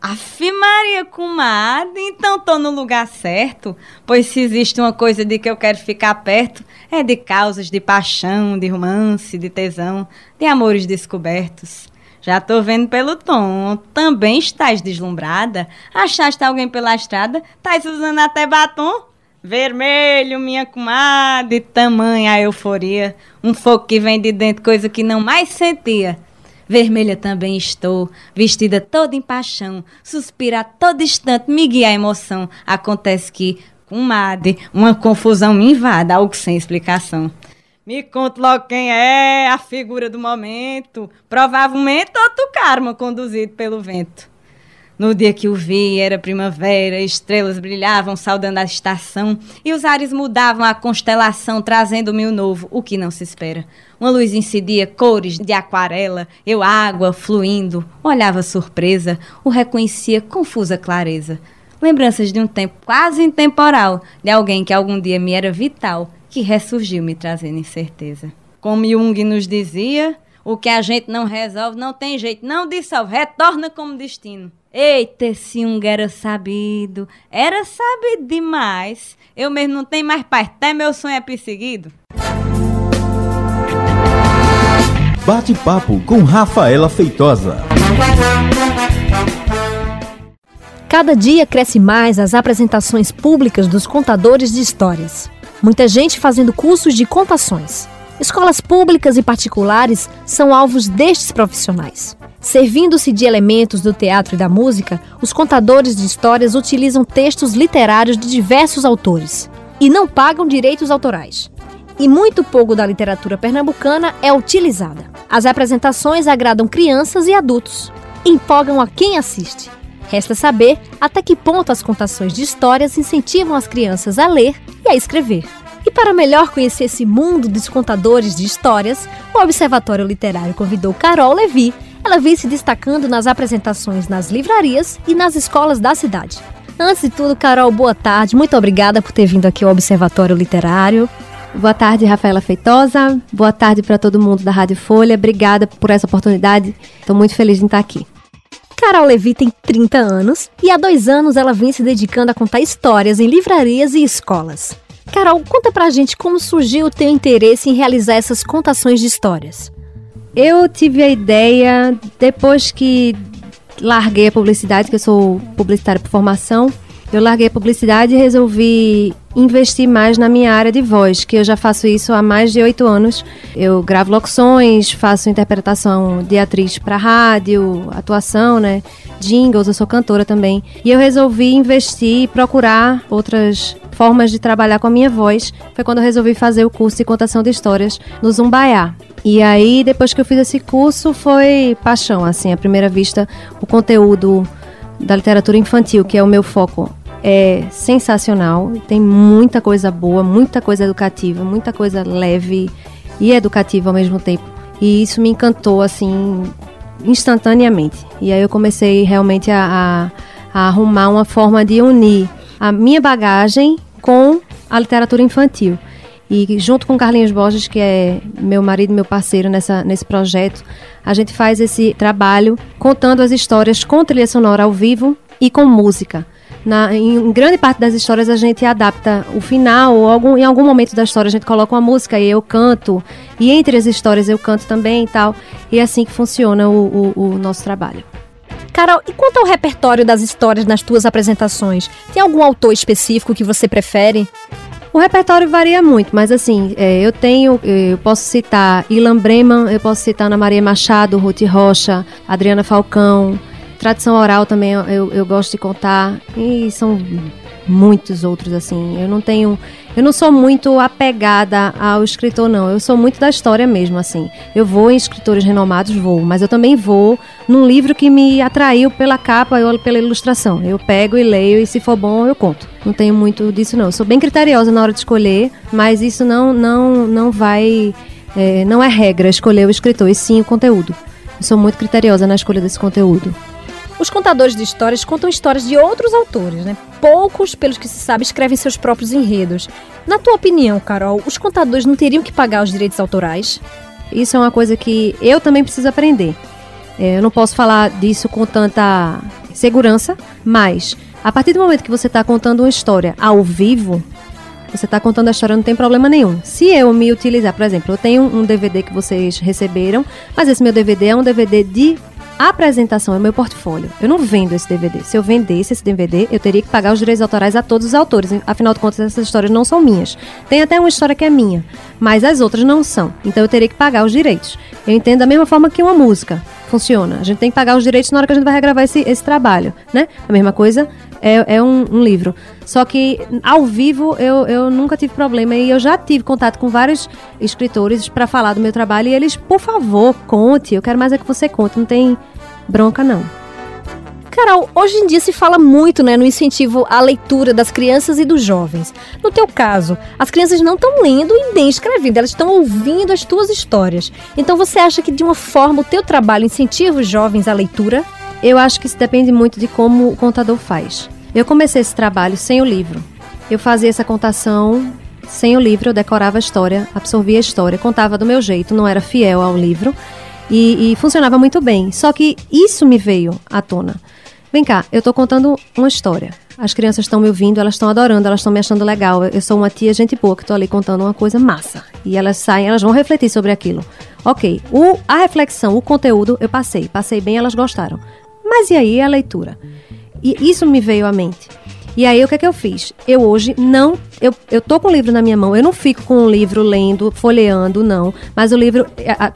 Afe Maria, comadre, então tô no lugar certo. Pois se existe uma coisa de que eu quero ficar perto, é de causas de paixão, de romance, de tesão, de amores descobertos. Já tô vendo pelo tom. Também estás deslumbrada? Achaste alguém pela estrada? Estás usando até batom? Vermelho, minha comadre, tamanha euforia. Um fogo que vem de dentro, coisa que não mais sentia. Vermelha também estou, vestida toda em paixão, suspira a todo instante, me guia a emoção. Acontece que, comadre, uma confusão me invade, algo sem explicação. Me conta logo quem é a figura do momento. Provavelmente outro karma conduzido pelo vento. No dia que o vi, era primavera, estrelas brilhavam, saudando a estação, e os ares mudavam a constelação, trazendo-me o novo, o que não se espera. Uma luz incidia cores de aquarela, eu água fluindo, olhava surpresa, o reconhecia confusa clareza. Lembranças de um tempo quase intemporal, de alguém que algum dia me era vital, que ressurgiu me trazendo incerteza. Como Jung nos dizia, o que a gente não resolve não tem jeito, não dissolve, retorna como destino. Eita, esse Jung era sabido, era sabido demais. Eu mesmo não tenho mais paz, até meu sonho é perseguido. Bate-papo com Rafaela Feitosa. Cada dia cresce mais as apresentações públicas dos contadores de histórias. Muita gente fazendo cursos de contações. Escolas públicas e particulares são alvos destes profissionais. Servindo-se de elementos do teatro e da música, os contadores de histórias utilizam textos literários de diversos autores e não pagam direitos autorais. e muito pouco da literatura pernambucana é utilizada. As apresentações agradam crianças e adultos, empolgam a quem assiste. Resta saber até que ponto as contações de histórias incentivam as crianças a ler e a escrever. E para melhor conhecer esse mundo dos contadores de histórias, o Observatório Literário convidou Carol Levi. Ela vem se destacando nas apresentações nas livrarias e nas escolas da cidade. Antes de tudo, Carol, boa tarde. Muito obrigada por ter vindo aqui ao Observatório Literário. Boa tarde, Rafaela Feitosa. Boa tarde para todo mundo da Rádio Folha. Obrigada por essa oportunidade. Estou muito feliz em estar aqui. Carol Levi tem 30 anos e há dois anos ela vem se dedicando a contar histórias em livrarias e escolas. Carol, conta pra gente como surgiu o teu interesse em realizar essas contações de histórias. Eu tive a ideia depois que larguei a publicidade, que eu sou publicitária por formação, eu larguei a publicidade e resolvi investir mais na minha área de voz, que eu já faço isso há mais de oito anos. Eu gravo locuções, faço interpretação de atriz para rádio, atuação, né? Jingles, eu sou cantora também. E eu resolvi investir e procurar outras formas de trabalhar com a minha voz. Foi quando eu resolvi fazer o curso de contação de histórias no Zumbaiá. E aí, depois que eu fiz esse curso, foi paixão, assim, à primeira vista, o conteúdo da literatura infantil, que é o meu foco é sensacional. Tem muita coisa boa, muita coisa educativa, muita coisa leve e educativa ao mesmo tempo. E isso me encantou assim instantaneamente. E aí eu comecei realmente a, a, a arrumar uma forma de unir a minha bagagem com a literatura infantil. E junto com Carlinhos Borges, que é meu marido, meu parceiro nessa, nesse projeto, a gente faz esse trabalho contando as histórias com trilha sonora ao vivo e com música. Na, em grande parte das histórias a gente adapta o final, ou algum, em algum momento da história a gente coloca uma música e eu canto, e entre as histórias eu canto também e tal. E é assim que funciona o, o, o nosso trabalho. Carol, e quanto ao repertório das histórias nas tuas apresentações? Tem algum autor específico que você prefere? O repertório varia muito, mas assim, é, eu tenho, eu posso citar Ilan Breman, eu posso citar Ana Maria Machado, Ruth Rocha, Adriana Falcão, Tradição oral também eu, eu gosto de contar. E são muitos outros, assim. Eu não tenho. Eu não sou muito apegada ao escritor, não. Eu sou muito da história mesmo, assim. Eu vou em escritores renomados, vou, mas eu também vou num livro que me atraiu pela capa ou pela ilustração. Eu pego e leio e se for bom eu conto. Não tenho muito disso, não. Eu sou bem criteriosa na hora de escolher, mas isso não, não, não vai. É, não é regra escolher o escritor, e sim o conteúdo. Eu sou muito criteriosa na escolha desse conteúdo. Os contadores de histórias contam histórias de outros autores, né? Poucos, pelos que se sabe, escrevem seus próprios enredos. Na tua opinião, Carol, os contadores não teriam que pagar os direitos autorais? Isso é uma coisa que eu também preciso aprender. É, eu não posso falar disso com tanta segurança, mas a partir do momento que você está contando uma história ao vivo, você está contando a história, não tem problema nenhum. Se eu me utilizar, por exemplo, eu tenho um DVD que vocês receberam, mas esse meu DVD é um DVD de a apresentação é meu portfólio. Eu não vendo esse DVD. Se eu vendesse esse DVD, eu teria que pagar os direitos autorais a todos os autores. Afinal de contas, essas histórias não são minhas. Tem até uma história que é minha, mas as outras não são. Então eu teria que pagar os direitos. Eu entendo da mesma forma que uma música funciona. A gente tem que pagar os direitos na hora que a gente vai regravar esse, esse trabalho, né? A mesma coisa é, é um, um, livro. Só que ao vivo eu, eu nunca tive problema e eu já tive contato com vários escritores para falar do meu trabalho e eles, por favor, conte. Eu quero mais é que você conte. Não tem bronca, não. Carol, hoje em dia se fala muito né, no incentivo à leitura das crianças e dos jovens. No teu caso, as crianças não estão lendo e nem escrevendo, elas estão ouvindo as tuas histórias. Então você acha que de uma forma o teu trabalho incentiva os jovens à leitura? Eu acho que isso depende muito de como o contador faz. Eu comecei esse trabalho sem o livro. Eu fazia essa contação sem o livro, eu decorava a história, absorvia a história, contava do meu jeito, não era fiel ao livro e, e funcionava muito bem. Só que isso me veio à tona. Vem cá, eu estou contando uma história. As crianças estão me ouvindo, elas estão adorando, elas estão me achando legal. Eu sou uma tia gente boa que estou ali contando uma coisa massa. E elas saem, elas vão refletir sobre aquilo. Ok, o, a reflexão, o conteúdo, eu passei. Passei bem, elas gostaram. Mas e aí a leitura? E isso me veio à mente. E aí, o que é que eu fiz? Eu hoje não. Eu, eu tô com o livro na minha mão, eu não fico com o livro lendo, folheando, não. Mas o livro,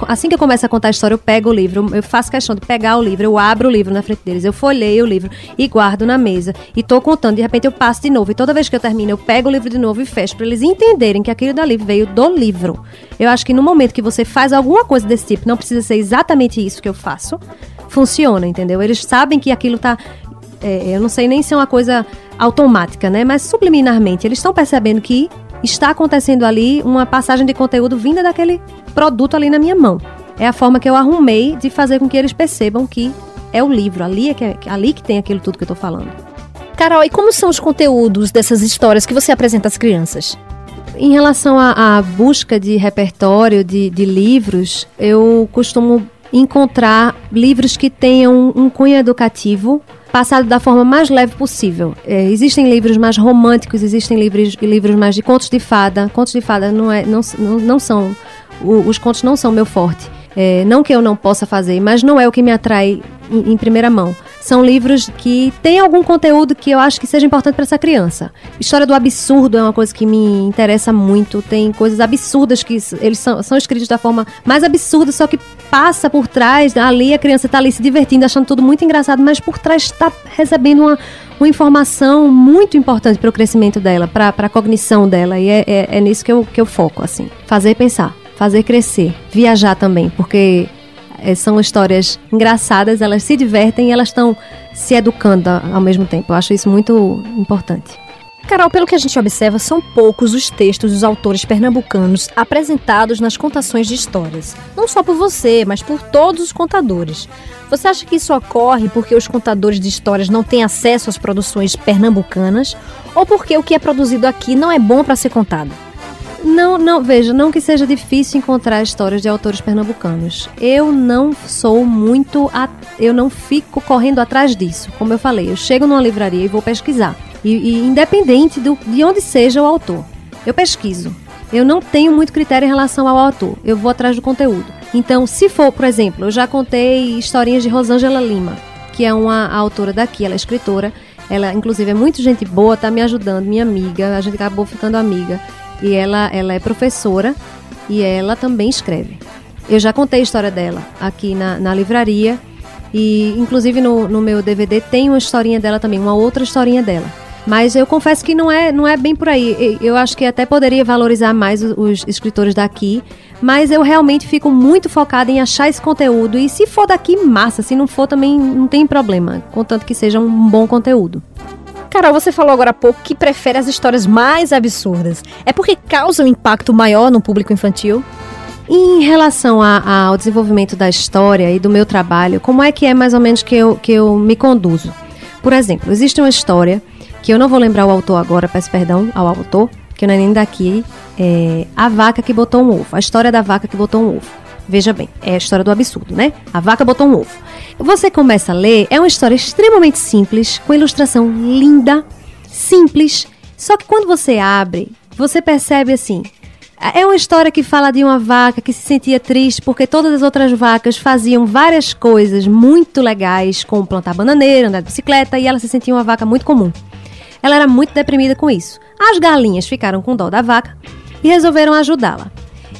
assim que eu começo a contar a história, eu pego o livro, eu faço questão de pegar o livro, eu abro o livro na frente deles, eu folheio o livro e guardo na mesa. E tô contando, de repente eu passo de novo. E toda vez que eu termino, eu pego o livro de novo e fecho, para eles entenderem que aquilo dali veio do livro. Eu acho que no momento que você faz alguma coisa desse tipo, não precisa ser exatamente isso que eu faço, funciona, entendeu? Eles sabem que aquilo tá. É, eu não sei nem se é uma coisa automática, né? Mas subliminarmente, eles estão percebendo que está acontecendo ali uma passagem de conteúdo vinda daquele produto ali na minha mão. É a forma que eu arrumei de fazer com que eles percebam que é o livro, ali é que, é, ali que tem aquilo tudo que eu estou falando. Carol, e como são os conteúdos dessas histórias que você apresenta às crianças? Em relação à busca de repertório de, de livros, eu costumo encontrar livros que tenham um cunho educativo passado da forma mais leve possível. É, existem livros mais românticos, existem livros, livros mais de contos de fada. Contos de fada não, é, não, não, não são. O, os contos não são meu forte. É, não que eu não possa fazer, mas não é o que me atrai em, em primeira mão são livros que têm algum conteúdo que eu acho que seja importante para essa criança. História do absurdo é uma coisa que me interessa muito. Tem coisas absurdas que eles são, são escritos da forma mais absurda, só que passa por trás, ali a criança está ali se divertindo, achando tudo muito engraçado, mas por trás está recebendo uma, uma informação muito importante para o crescimento dela, para a cognição dela. E é, é, é nisso que eu, que eu foco, assim. Fazer pensar, fazer crescer, viajar também, porque é, são histórias engraçadas, elas se divertem e elas estão se educando ao mesmo tempo. Eu acho isso muito importante. Carol, pelo que a gente observa, são poucos os textos dos autores pernambucanos apresentados nas contações de histórias. Não só por você, mas por todos os contadores. Você acha que isso ocorre porque os contadores de histórias não têm acesso às produções pernambucanas ou porque o que é produzido aqui não é bom para ser contado? Não, não, veja, não que seja difícil encontrar histórias de autores pernambucanos. Eu não sou muito. A, eu não fico correndo atrás disso. Como eu falei, eu chego numa livraria e vou pesquisar. E, e independente do, de onde seja o autor, eu pesquiso. Eu não tenho muito critério em relação ao autor. Eu vou atrás do conteúdo. Então, se for, por exemplo, eu já contei historinhas de Rosângela Lima, que é uma autora daqui, ela é escritora. Ela, inclusive, é muito gente boa, tá me ajudando, minha amiga. A gente acabou ficando amiga e ela, ela é professora e ela também escreve. Eu já contei a história dela aqui na, na livraria e inclusive no, no meu DVD tem uma historinha dela também, uma outra historinha dela. Mas eu confesso que não é, não é bem por aí. Eu acho que até poderia valorizar mais os, escritores daqui, mas eu realmente fico muito focada em achar esse conteúdo. E se for daqui, massa. Se não for, também não tem problema, contanto que seja um bom conteúdo. Carol, você falou agora há pouco que prefere as histórias mais absurdas. É porque causa um impacto maior no público infantil? Em relação a, ao desenvolvimento da história e do meu trabalho, como é que é mais ou menos que eu, que eu me conduzo? Por exemplo, existe uma história que eu não vou lembrar o autor agora, peço perdão ao autor, que não é nem daqui, é A Vaca que Botou um Ovo. A história da vaca que botou um ovo. Veja bem, é a história do absurdo, né? A vaca botou um ovo. Você começa a ler, é uma história extremamente simples, com ilustração linda, simples. Só que quando você abre, você percebe assim: é uma história que fala de uma vaca que se sentia triste porque todas as outras vacas faziam várias coisas muito legais, como plantar bananeira, andar de bicicleta, e ela se sentia uma vaca muito comum. Ela era muito deprimida com isso. As galinhas ficaram com dó da vaca e resolveram ajudá-la.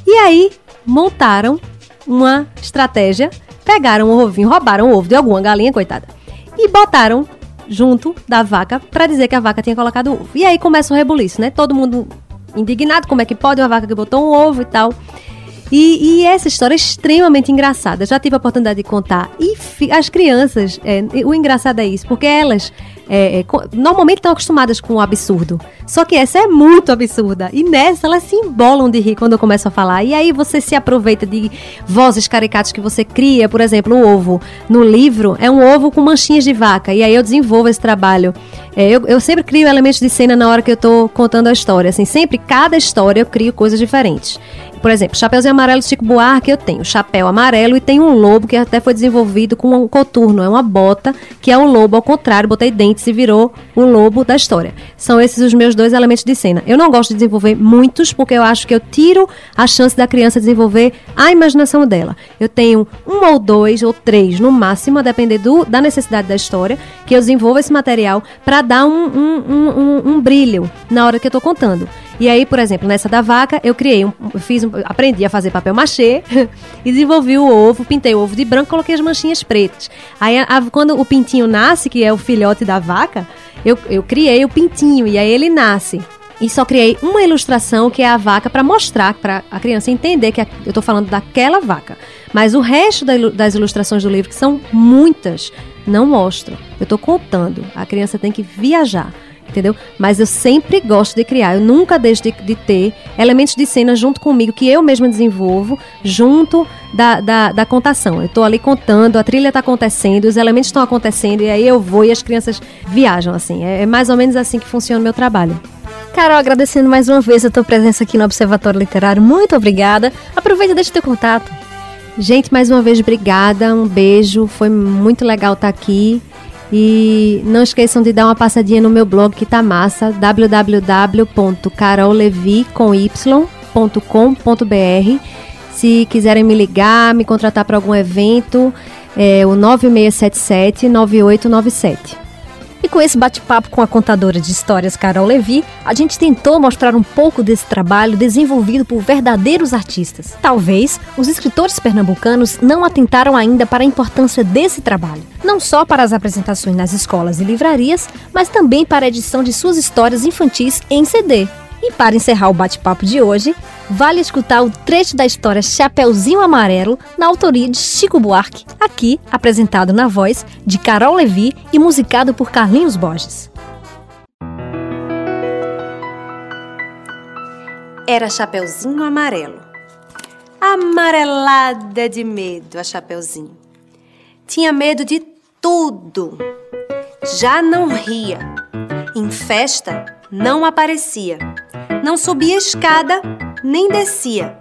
E aí montaram uma estratégia pegaram o ovinho, roubaram o ovo de alguma galinha, coitada, e botaram junto da vaca para dizer que a vaca tinha colocado o ovo. E aí começa o rebuliço, né? Todo mundo indignado, como é que pode uma vaca que botou um ovo e tal. E, e, essa história é extremamente engraçada. Já tive a oportunidade de contar. E as crianças, é, o engraçado é isso, porque elas é, é, normalmente estão acostumadas com o absurdo. Só que essa é muito absurda. E nessa elas se embolam de rir quando eu começo a falar. E aí você se aproveita de vozes caricatas que você cria. Por exemplo, o ovo. No livro é um ovo com manchinhas de vaca. E aí eu desenvolvo esse trabalho. É, eu, eu, sempre crio elementos de cena na hora que eu estou contando a história. Assim, sempre, cada história eu crio coisas diferentes. Por exemplo, Chapeuzinho Amarelo Chico Buarque, eu tenho chapéu amarelo e tem um lobo que até foi desenvolvido com um coturno, é uma bota, que é um lobo ao contrário, botei dentes e virou o lobo da história. São esses os meus dois elementos de cena. Eu não gosto de desenvolver muitos, porque eu acho que eu tiro a chance da criança desenvolver a imaginação dela. Eu tenho um ou dois ou três, no máximo, a depender do, da necessidade da história, que eu desenvolvo esse material para dar um, um, um, um, brilho na hora que eu estou contando. E aí, por exemplo, nessa da vaca, eu criei, um, fiz, um, aprendi a fazer papel machê e desenvolvi o ovo, pintei o ovo de branco, coloquei as manchinhas pretas. Aí, a, a, quando o pintinho nasce, que é o filhote da vaca, eu, eu criei o pintinho e aí ele nasce. E só criei uma ilustração que é a vaca para mostrar para a criança entender que eu estou falando daquela vaca. Mas o resto das ilustrações do livro, que são muitas, não mostro. Eu estou contando. A criança tem que viajar entendeu? Mas eu sempre gosto de criar, eu nunca deixo de, de, ter elementos de cena junto comigo, que eu mesma desenvolvo, junto da, da, da contação. Eu estou ali contando, a trilha está acontecendo, os elementos estão acontecendo, e aí eu vou e as crianças viajam, assim. É, é mais ou menos assim que funciona o meu trabalho. Carol, agradecendo mais uma vez a tua presença aqui no Observatório Literário, muito obrigada. Aproveita e deixa o teu contato. Gente, mais uma vez, obrigada, um beijo, foi muito legal estar aqui. E não esqueçam de dar uma passadinha no meu blog que tá massa, www.carollevi.com.br. Se quiserem me ligar, me contratar para algum evento, é o 9677 9897. E com esse bate-papo com a contadora de histórias Carol Levi, a gente tentou mostrar um pouco desse trabalho desenvolvido por verdadeiros artistas. Talvez os escritores pernambucanos não atentaram ainda para a importância desse trabalho, não só para as apresentações nas escolas e livrarias, mas também para a edição de suas histórias infantis em CD. E para encerrar o bate-papo de hoje, vale escutar o trecho da história Chapeuzinho Amarelo, na autoria de Chico Buarque, aqui apresentado na voz de Carol Levi e musicado por Carlinhos Borges. Era Chapeuzinho Amarelo. Amarelada de medo a Chapeuzinho. Tinha medo de tudo. Já não ria. Em festa, não aparecia. Não subia escada, nem descia.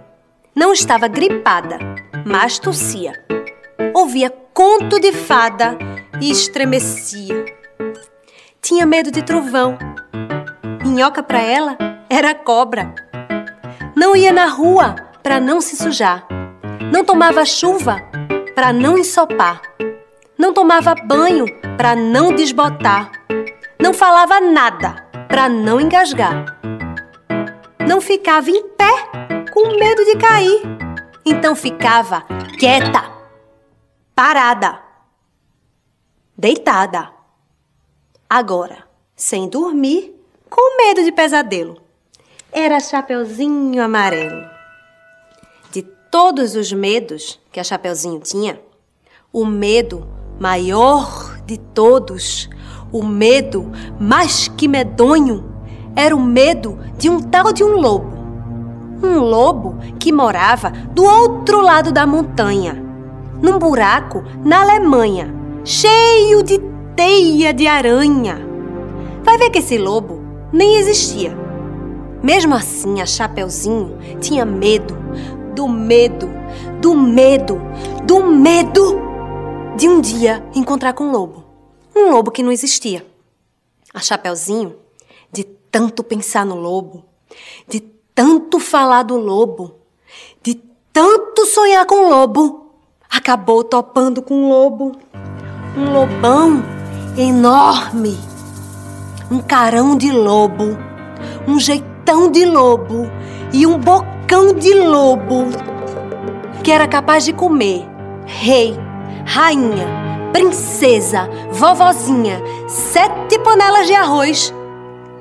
Não estava gripada, mas tossia. Ouvia conto de fada e estremecia. Tinha medo de trovão. Minhoca para ela era cobra. Não ia na rua para não se sujar. Não tomava chuva para não ensopar. Não tomava banho para não desbotar. Não falava nada para não engasgar não ficava em pé com medo de cair. Então ficava quieta, parada, deitada. Agora, sem dormir, com medo de pesadelo. Era Chapeuzinho Amarelo. De todos os medos que a Chapeuzinho tinha, o medo maior de todos, o medo mais que medonho, era o medo de um tal de um lobo. Um lobo que morava do outro lado da montanha, num buraco na Alemanha, cheio de teia de aranha. Vai ver que esse lobo nem existia. Mesmo assim, a Chapeuzinho tinha medo, do medo, do medo, do medo de um dia encontrar com um lobo. Um lobo que não existia. A Chapeuzinho tanto pensar no lobo, de tanto falar do lobo, de tanto sonhar com o lobo, acabou topando com um lobo. Um lobão enorme, um carão de lobo, um jeitão de lobo e um bocão de lobo que era capaz de comer rei, rainha, princesa, vovozinha, sete panelas de arroz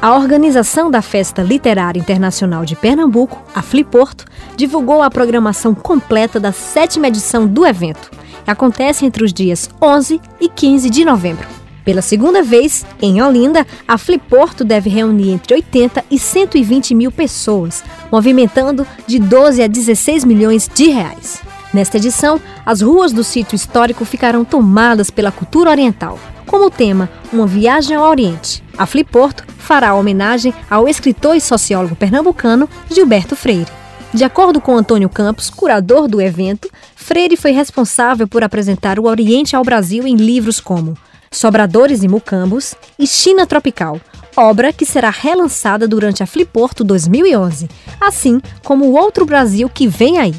A organização da Festa Literária Internacional de Pernambuco, a Fliporto, divulgou a programação completa da sétima edição do evento. acontece entre os dias 11 e 15 de novembro. Pela segunda vez, em Olinda, a Fliporto deve reunir entre 80 e 120 mil pessoas, movimentando de 12 a 16 milhões de reais. Nesta edição, as ruas do sítio histórico ficarão tomadas pela cultura oriental. Como tema, uma viagem ao Oriente. A Fliporto fará homenagem ao escritor e sociólogo pernambucano Gilberto Freire. De acordo com Antônio Campos, curador do evento, Freire foi responsável por apresentar o Oriente ao Brasil em livros como Sobradores e Mucambos e China Tropical, obra que será relançada durante a Fliporto 2011, assim como o Outro Brasil que vem aí.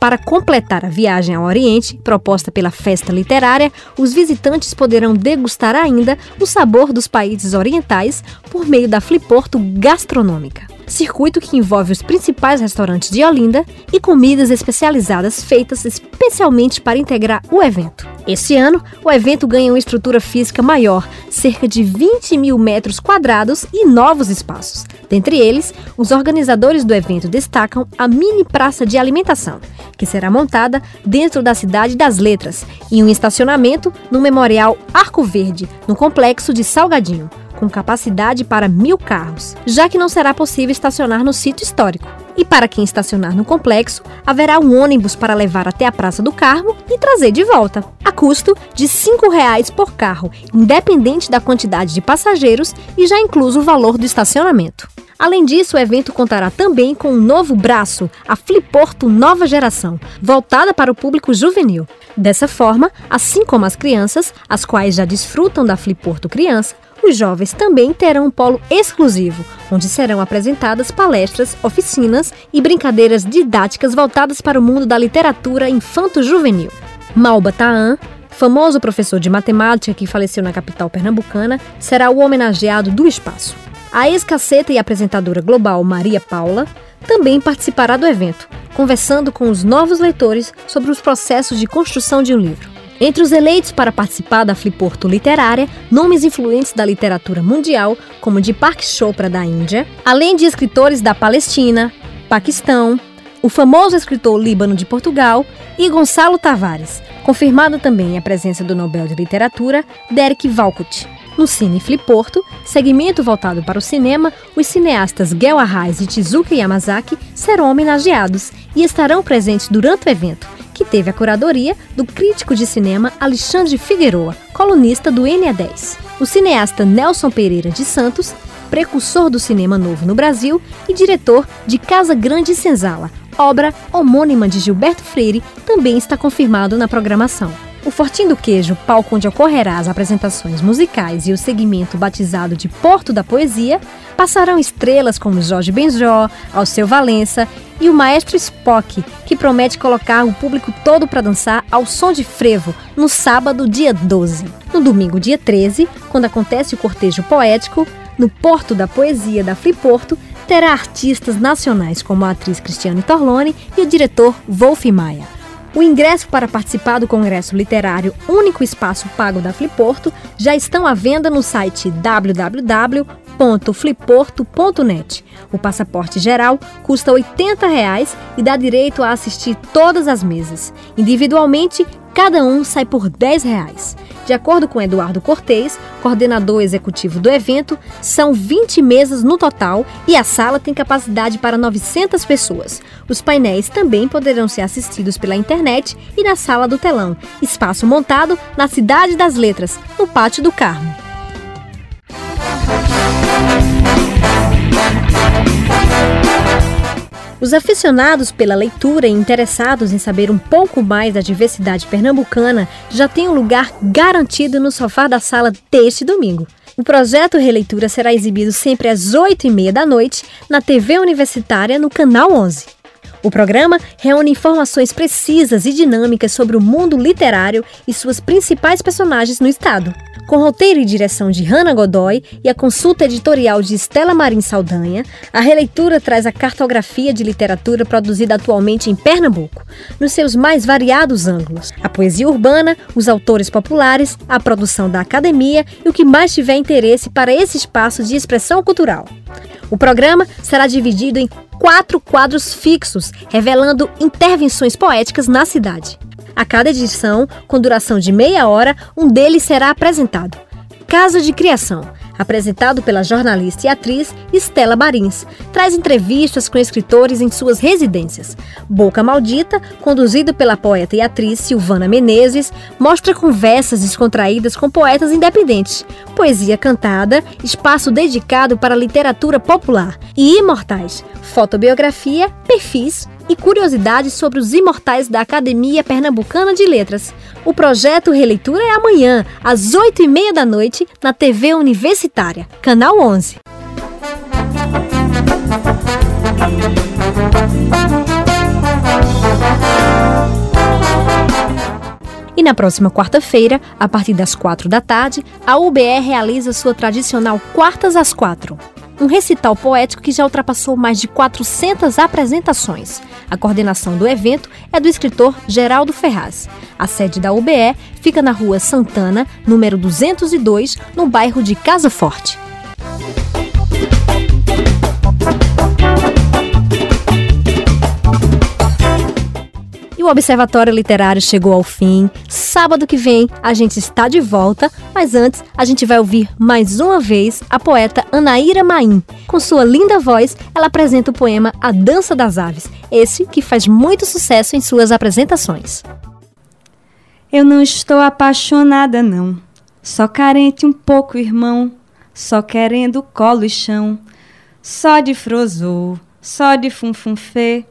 Para completar a viagem ao Oriente, proposta pela festa literária, os visitantes poderão degustar ainda o sabor dos países orientais por meio da Fliporto Gastronômica circuito que envolve os principais restaurantes de Olinda e comidas especializadas feitas especialmente para integrar o evento. Este ano, o evento ganha uma estrutura física maior, cerca de 20 mil metros quadrados e novos espaços. Dentre eles, os organizadores do evento destacam a mini praça de alimentação, que será montada dentro da Cidade das Letras, em um estacionamento no Memorial Arco Verde, no complexo de Salgadinho com capacidade para mil carros, já que não será possível estacionar no sítio histórico. E para quem estacionar no complexo, haverá um ônibus para levar até a Praça do Carmo e trazer de volta, a custo de R$ 5,00 por carro, independente da quantidade de passageiros e já incluso o valor do estacionamento. Além disso, o evento contará também com um novo braço, a Fliporto Nova Geração, voltada para o público juvenil. Dessa forma, assim como as crianças, as quais já desfrutam da Fliporto Criança, os jovens também terão um polo exclusivo, onde serão apresentadas palestras, oficinas e brincadeiras didáticas voltadas para o mundo da literatura infanto-juvenil. Malba Taan, famoso professor de matemática que faleceu na capital pernambucana, será o homenageado do espaço. A ex-caceta e apresentadora global Maria Paula também participará do evento, conversando com os novos leitores sobre os processos de construção de um livro. Entre os eleitos para participar da Fliporto Literária, nomes influentes da literatura mundial, como Deepak Chopra da Índia, além de escritores da Palestina, Paquistão, o famoso escritor líbano de Portugal e Gonçalo Tavares, confirmada também a presença do Nobel de Literatura Derek Walcott. No Cine Fliporto, segmento voltado para o cinema, os cineastas Gel Arraes e Chizuka Yamazaki serão homenageados e estarão presentes durante o evento, que teve a curadoria do crítico de cinema Alexandre Figueroa, colunista do NE10. O cineasta Nelson Pereira de Santos, precursor do cinema novo no Brasil e diretor de Casa Grande Senzala, obra homônima de Gilberto Freire, também está confirmado na programação. O Fortim do Queijo, palco onde ocorrerá as apresentações musicais e o segmento batizado de Porto da Poesia, passarão estrelas como Jorge Benjó, Alceu Valença e o maestro Spock, que promete colocar o público todo para dançar ao som de frevo no sábado, dia 12. No domingo, dia 13, quando acontece o cortejo poético, no Porto da Poesia da Friporto, terá artistas nacionais como a atriz Cristiane Torlone e o diretor Wolf Maia. O ingresso para participar do Congresso Literário Único Espaço Pago da Fliporto já estão à venda no site www.fliporto.net. O passaporte geral custa 80 reais e dá direito a assistir todas as mesas. Individualmente, cada um sai por 10 reais. De acordo com Eduardo Cortez, coordenador executivo do evento, são 20 mesas no total e a sala tem capacidade para 900 pessoas. Os painéis também poderão ser assistidos pela internet e na sala do telão, espaço montado na Cidade das Letras, no Pátio do Carmo. Os aficionados pela leitura e interessados em saber um pouco mais da diversidade pernambucana já têm um lugar garantido no sofá da sala deste domingo. O projeto Releitura será exibido sempre às 8h30 da noite na TV Universitária no Canal 11. O programa reúne informações precisas e dinâmicas sobre o mundo literário e suas principais personagens no estado. Com roteiro e direção de Hanna Godoy e a consulta editorial de Estela Marim Saldanha, a releitura traz a cartografia de literatura produzida atualmente em Pernambuco, nos seus mais variados ângulos: a poesia urbana, os autores populares, a produção da academia e o que mais tiver interesse para esse espaço de expressão cultural. O programa será dividido em quatro quadros fixos, revelando intervenções poéticas na cidade. A cada edição, com duração de meia hora, um deles será apresentado. Casa de Criação, apresentado pela jornalista e atriz Estela Marins. Traz entrevistas com escritores em suas residências. Boca Maldita, conduzido pela poeta e atriz Silvana Menezes, mostra conversas descontraídas com poetas independentes. Poesia cantada, espaço dedicado para literatura popular. E Imortais, fotobiografia, perfis, e curiosidades sobre os imortais da Academia Pernambucana de Letras. O projeto Releitura é amanhã, às 8h30 da noite, na TV Universitária, Canal 11. E na próxima quarta-feira, a partir das quatro da tarde, a UBR realiza sua tradicional Quartas às Quatro um recital poético que já ultrapassou mais de 400 apresentações. A coordenação do evento é do escritor Geraldo Ferraz. A sede da UBE fica na rua Santana, número 202, no bairro de Casa Forte. E o Observatório Literário chegou ao fim. Sábado que vem a gente está de volta, mas antes a gente vai ouvir mais uma vez a poeta Anaíra Maim. Com sua linda voz, ela apresenta o poema A Dança das Aves, esse que faz muito sucesso em suas apresentações. Eu não estou apaixonada, não. Só carente um pouco, irmão. Só querendo colo e chão. Só de frozô, só de funfunfê.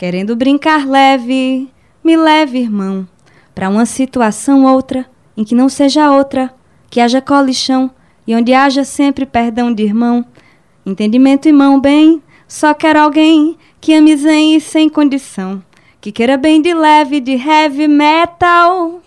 Querendo brincar leve, me leve, irmão, para uma situação outra, em que não seja outra, que haja colichão e onde haja sempre perdão de irmão. Entendimento, irmão, bem, só quero alguém que ame zen e sem condição, que queira bem de leve, de heavy metal,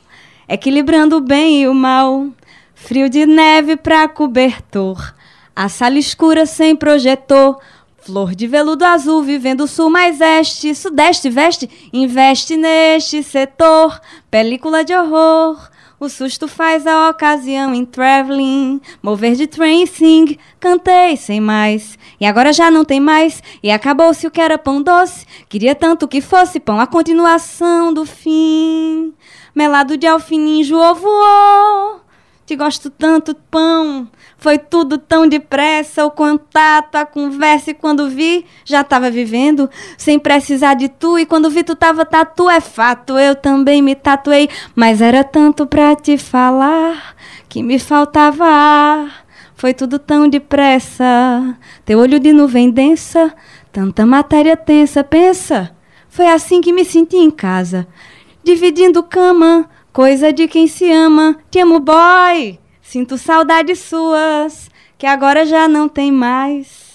equilibrando o bem e o mal. Frio de neve pra cobertor, a sala escura sem projetor, Flor de veludo azul, vivendo sul mais este, sudeste, veste, investe neste setor. Película de horror, o susto faz a ocasião em traveling. Mover de train sing, cantei sem mais. E agora já não tem mais, e acabou-se o que era pão doce. Queria tanto que fosse pão, a continuação do fim. Melado de alfininho, ovo, te gosto tanto, pão. Foi tudo tão depressa, o contato, a conversa, e quando vi, já estava vivendo, sem precisar de tu, e quando vi tu tava tatu, é fato, eu também me tatuei, mas era tanto pra te falar, que me faltava ar. Foi tudo tão depressa, teu olho de nuvem densa, tanta matéria tensa, pensa. Foi assim que me senti em casa, dividindo cama, coisa de quem se ama. Te amo, boy! Sinto saudades suas, que agora já não tem mais.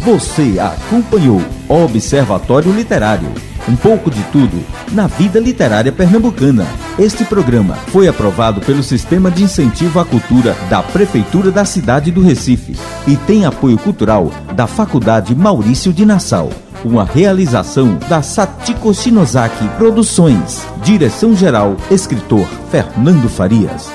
Você acompanhou Observatório Literário. Um pouco de tudo na vida literária pernambucana. Este programa foi aprovado pelo Sistema de Incentivo à Cultura da Prefeitura da cidade do Recife e tem apoio cultural da Faculdade Maurício de Nassau uma realização da Satiko Shinozaki Produções. Direção-geral, escritor Fernando Farias.